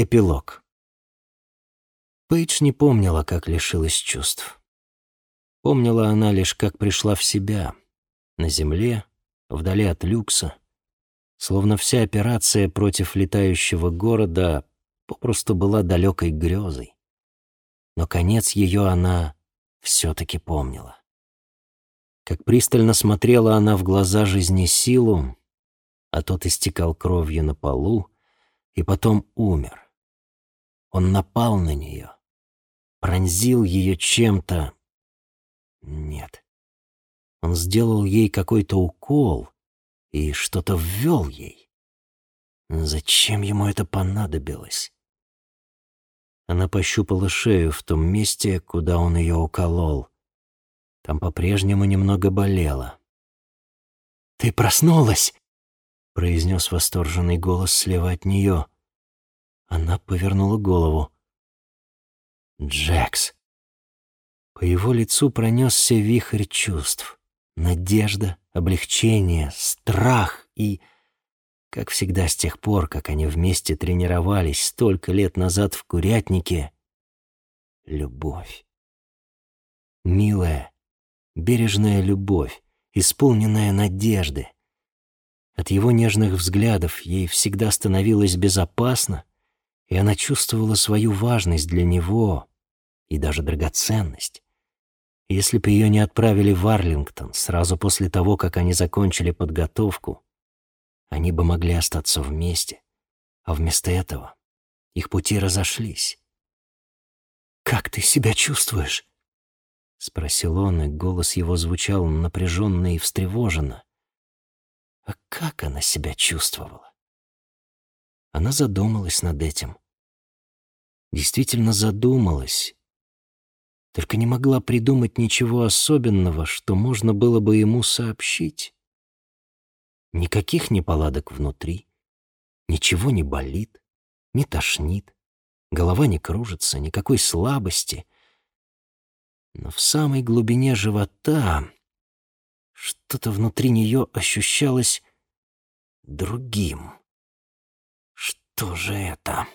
Эпилог. Пейдж не помнила, как лишилась чувств. Помнила она лишь, как пришла в себя, на земле, вдали от люкса, словно вся операция против летающего города попросту была далекой грезой. Но конец ее она все-таки помнила. Как пристально смотрела она в глаза жизни силу, а тот истекал кровью на полу и потом умер. Он напал на нее, пронзил ее чем-то. Нет. Он сделал ей какой-то укол и что-то ввел ей. Зачем ему это понадобилось? Она пощупала шею в том месте, куда он ее уколол. Там по-прежнему немного болело. «Ты проснулась!» — произнес восторженный голос слева от нее. Она повернула голову. Джекс. По его лицу пронесся вихрь чувств. Надежда, облегчение, страх и, как всегда с тех пор, как они вместе тренировались столько лет назад в курятнике, любовь. Милая, бережная любовь, исполненная надежды. От его нежных взглядов ей всегда становилось безопасно, и она чувствовала свою важность для него и даже драгоценность. Если бы ее не отправили в Арлингтон сразу после того, как они закончили подготовку, они бы могли остаться вместе, а вместо этого их пути разошлись. «Как ты себя чувствуешь?» — спросил он, и голос его звучал напряженно и встревоженно. А как она себя чувствовала? Она задумалась над этим. Действительно задумалась. Только не могла придумать ничего особенного, что можно было бы ему сообщить. Никаких неполадок внутри, ничего не болит, не тошнит, голова не кружится, никакой слабости. Но в самой глубине живота что-то внутри нее ощущалось другим. Что же это?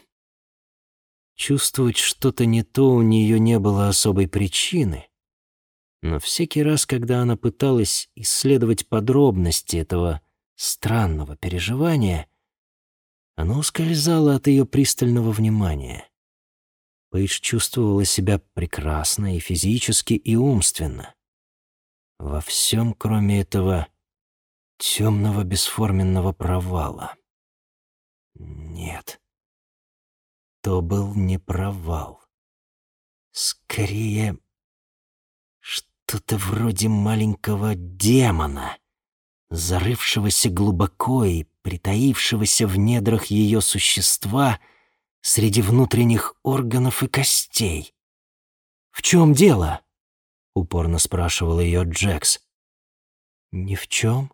Чувствовать что-то не то у нее не было особой причины. Но всякий раз, когда она пыталась исследовать подробности этого странного переживания, оно ускользало от ее пристального внимания. Пейдж чувствовала себя прекрасно и физически, и умственно. Во всем, кроме этого темного бесформенного провала. Нет. То был не провал. Скорее, что-то вроде маленького демона, зарывшегося глубоко и притаившегося в недрах ее существа среди внутренних органов и костей. «В чем дело?» — упорно спрашивал ее Джекс. «Ни в чем»,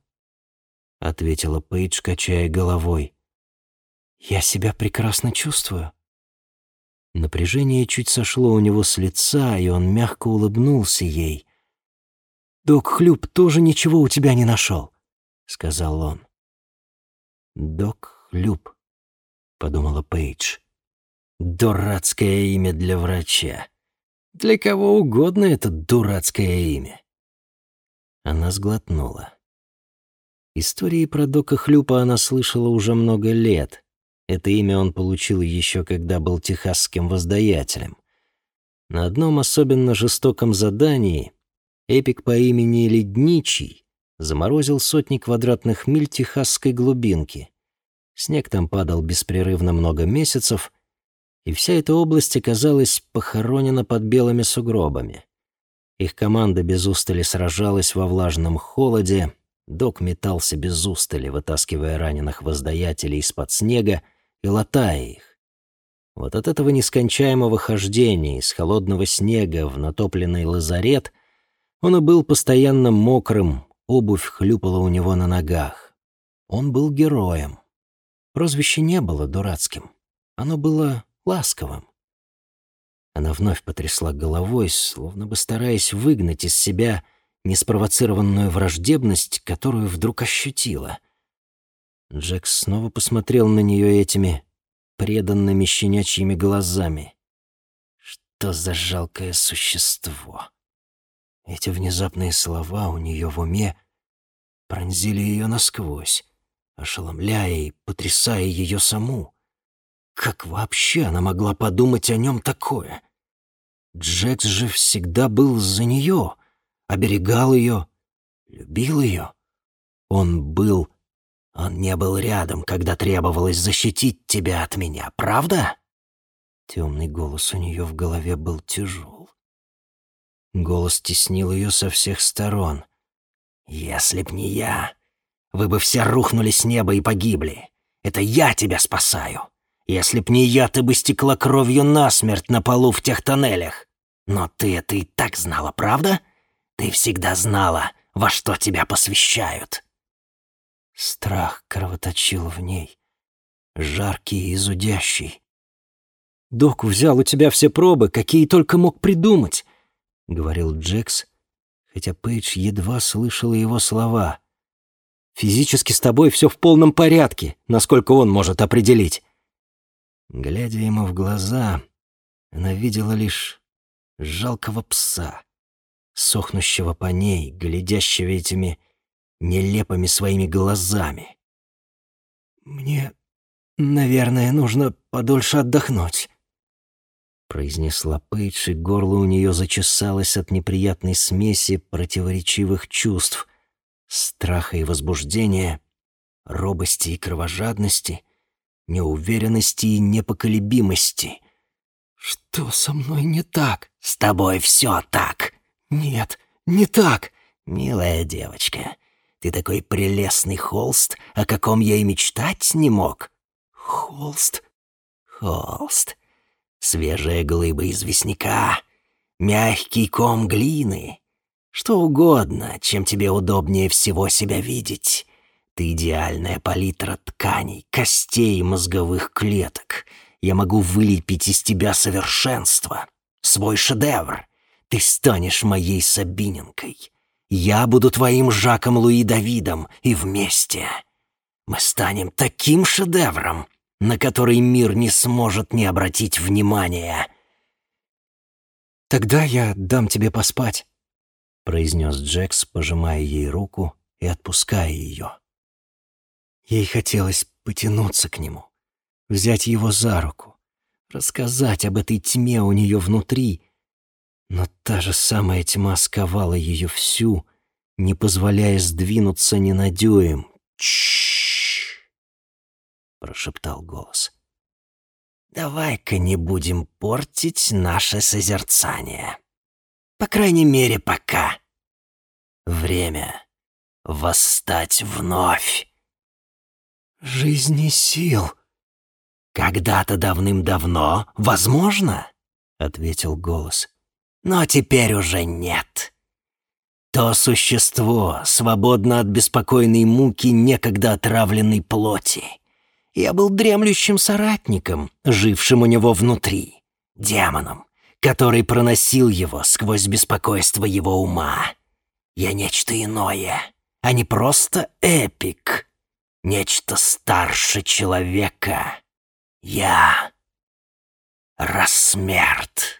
— ответила Пейдж, качая головой. Я себя прекрасно чувствую. Напряжение чуть сошло у него с лица, и он мягко улыбнулся ей. «Док Хлюп тоже ничего у тебя не нашел», — сказал он. «Док Хлюп», — подумала Пейдж. «Дурацкое имя для врача. Для кого угодно это дурацкое имя». Она сглотнула. Истории про Дока Хлюпа она слышала уже много лет, это имя он получил еще когда был техасским воздаятелем. На одном особенно жестоком задании эпик по имени Ледничий заморозил сотни квадратных миль техасской глубинки. Снег там падал беспрерывно много месяцев, и вся эта область оказалась похоронена под белыми сугробами. Их команда без устали сражалась во влажном холоде, док метался без устали, вытаскивая раненых воздаятелей из-под снега, и латая их. Вот от этого нескончаемого хождения из холодного снега в натопленный лазарет он и был постоянно мокрым, обувь хлюпала у него на ногах. Он был героем. Прозвище не было дурацким, оно было ласковым. Она вновь потрясла головой, словно бы стараясь выгнать из себя неспровоцированную враждебность, которую вдруг ощутила — Джек снова посмотрел на нее этими преданными щенячьими глазами. Что за жалкое существо? Эти внезапные слова у нее в уме пронзили ее насквозь, ошеломляя и потрясая ее саму. Как вообще она могла подумать о нем такое? Джекс же всегда был за нее, оберегал ее, любил ее. Он был... Он не был рядом, когда требовалось защитить тебя от меня, правда? Темный голос у нее в голове был тяжел. Голос теснил ее со всех сторон. «Если б не я, вы бы все рухнули с неба и погибли. Это я тебя спасаю. Если б не я, ты бы стекла кровью насмерть на полу в тех тоннелях. Но ты это и так знала, правда? Ты всегда знала, во что тебя посвящают. Страх кровоточил в ней, жаркий и зудящий. «Док взял у тебя все пробы, какие только мог придумать», — говорил Джекс, хотя Пейдж едва слышала его слова. «Физически с тобой все в полном порядке, насколько он может определить. Глядя ему в глаза, она видела лишь жалкого пса, сохнущего по ней, глядящего этими нелепыми своими глазами. «Мне, наверное, нужно подольше отдохнуть», — произнесла Пейдж, и горло у нее зачесалось от неприятной смеси противоречивых чувств, страха и возбуждения, робости и кровожадности — неуверенности и непоколебимости. «Что со мной не так?» «С тобой все так!» «Нет, не так!» «Милая девочка, ты такой прелестный холст, о каком я и мечтать не мог». «Холст?» «Холст. Свежая глыба известняка, мягкий ком глины. Что угодно, чем тебе удобнее всего себя видеть. Ты идеальная палитра тканей, костей мозговых клеток. Я могу вылепить из тебя совершенство, свой шедевр. Ты станешь моей Сабиненкой. Я буду твоим Жаком Луи Давидом, и вместе мы станем таким шедевром, на который мир не сможет не обратить внимания. «Тогда я дам тебе поспать», — произнес Джекс, пожимая ей руку и отпуская ее. Ей хотелось потянуться к нему, взять его за руку, рассказать об этой тьме у нее внутри, но та же самая тьма сковала ее всю, не позволяя сдвинуться ни на дюйм. Прошептал голос. «Давай-ка не будем портить наше созерцание. По крайней мере, пока. Время восстать вновь» жизни сил. Когда-то давным-давно, возможно, ответил голос. Но теперь уже нет. То существо свободно от беспокойной муки некогда отравленной плоти. Я был дремлющим соратником, жившим у него внутри, демоном, который проносил его сквозь беспокойство его ума. Я нечто иное, а не просто эпик, нечто старше человека. Я рассмерт.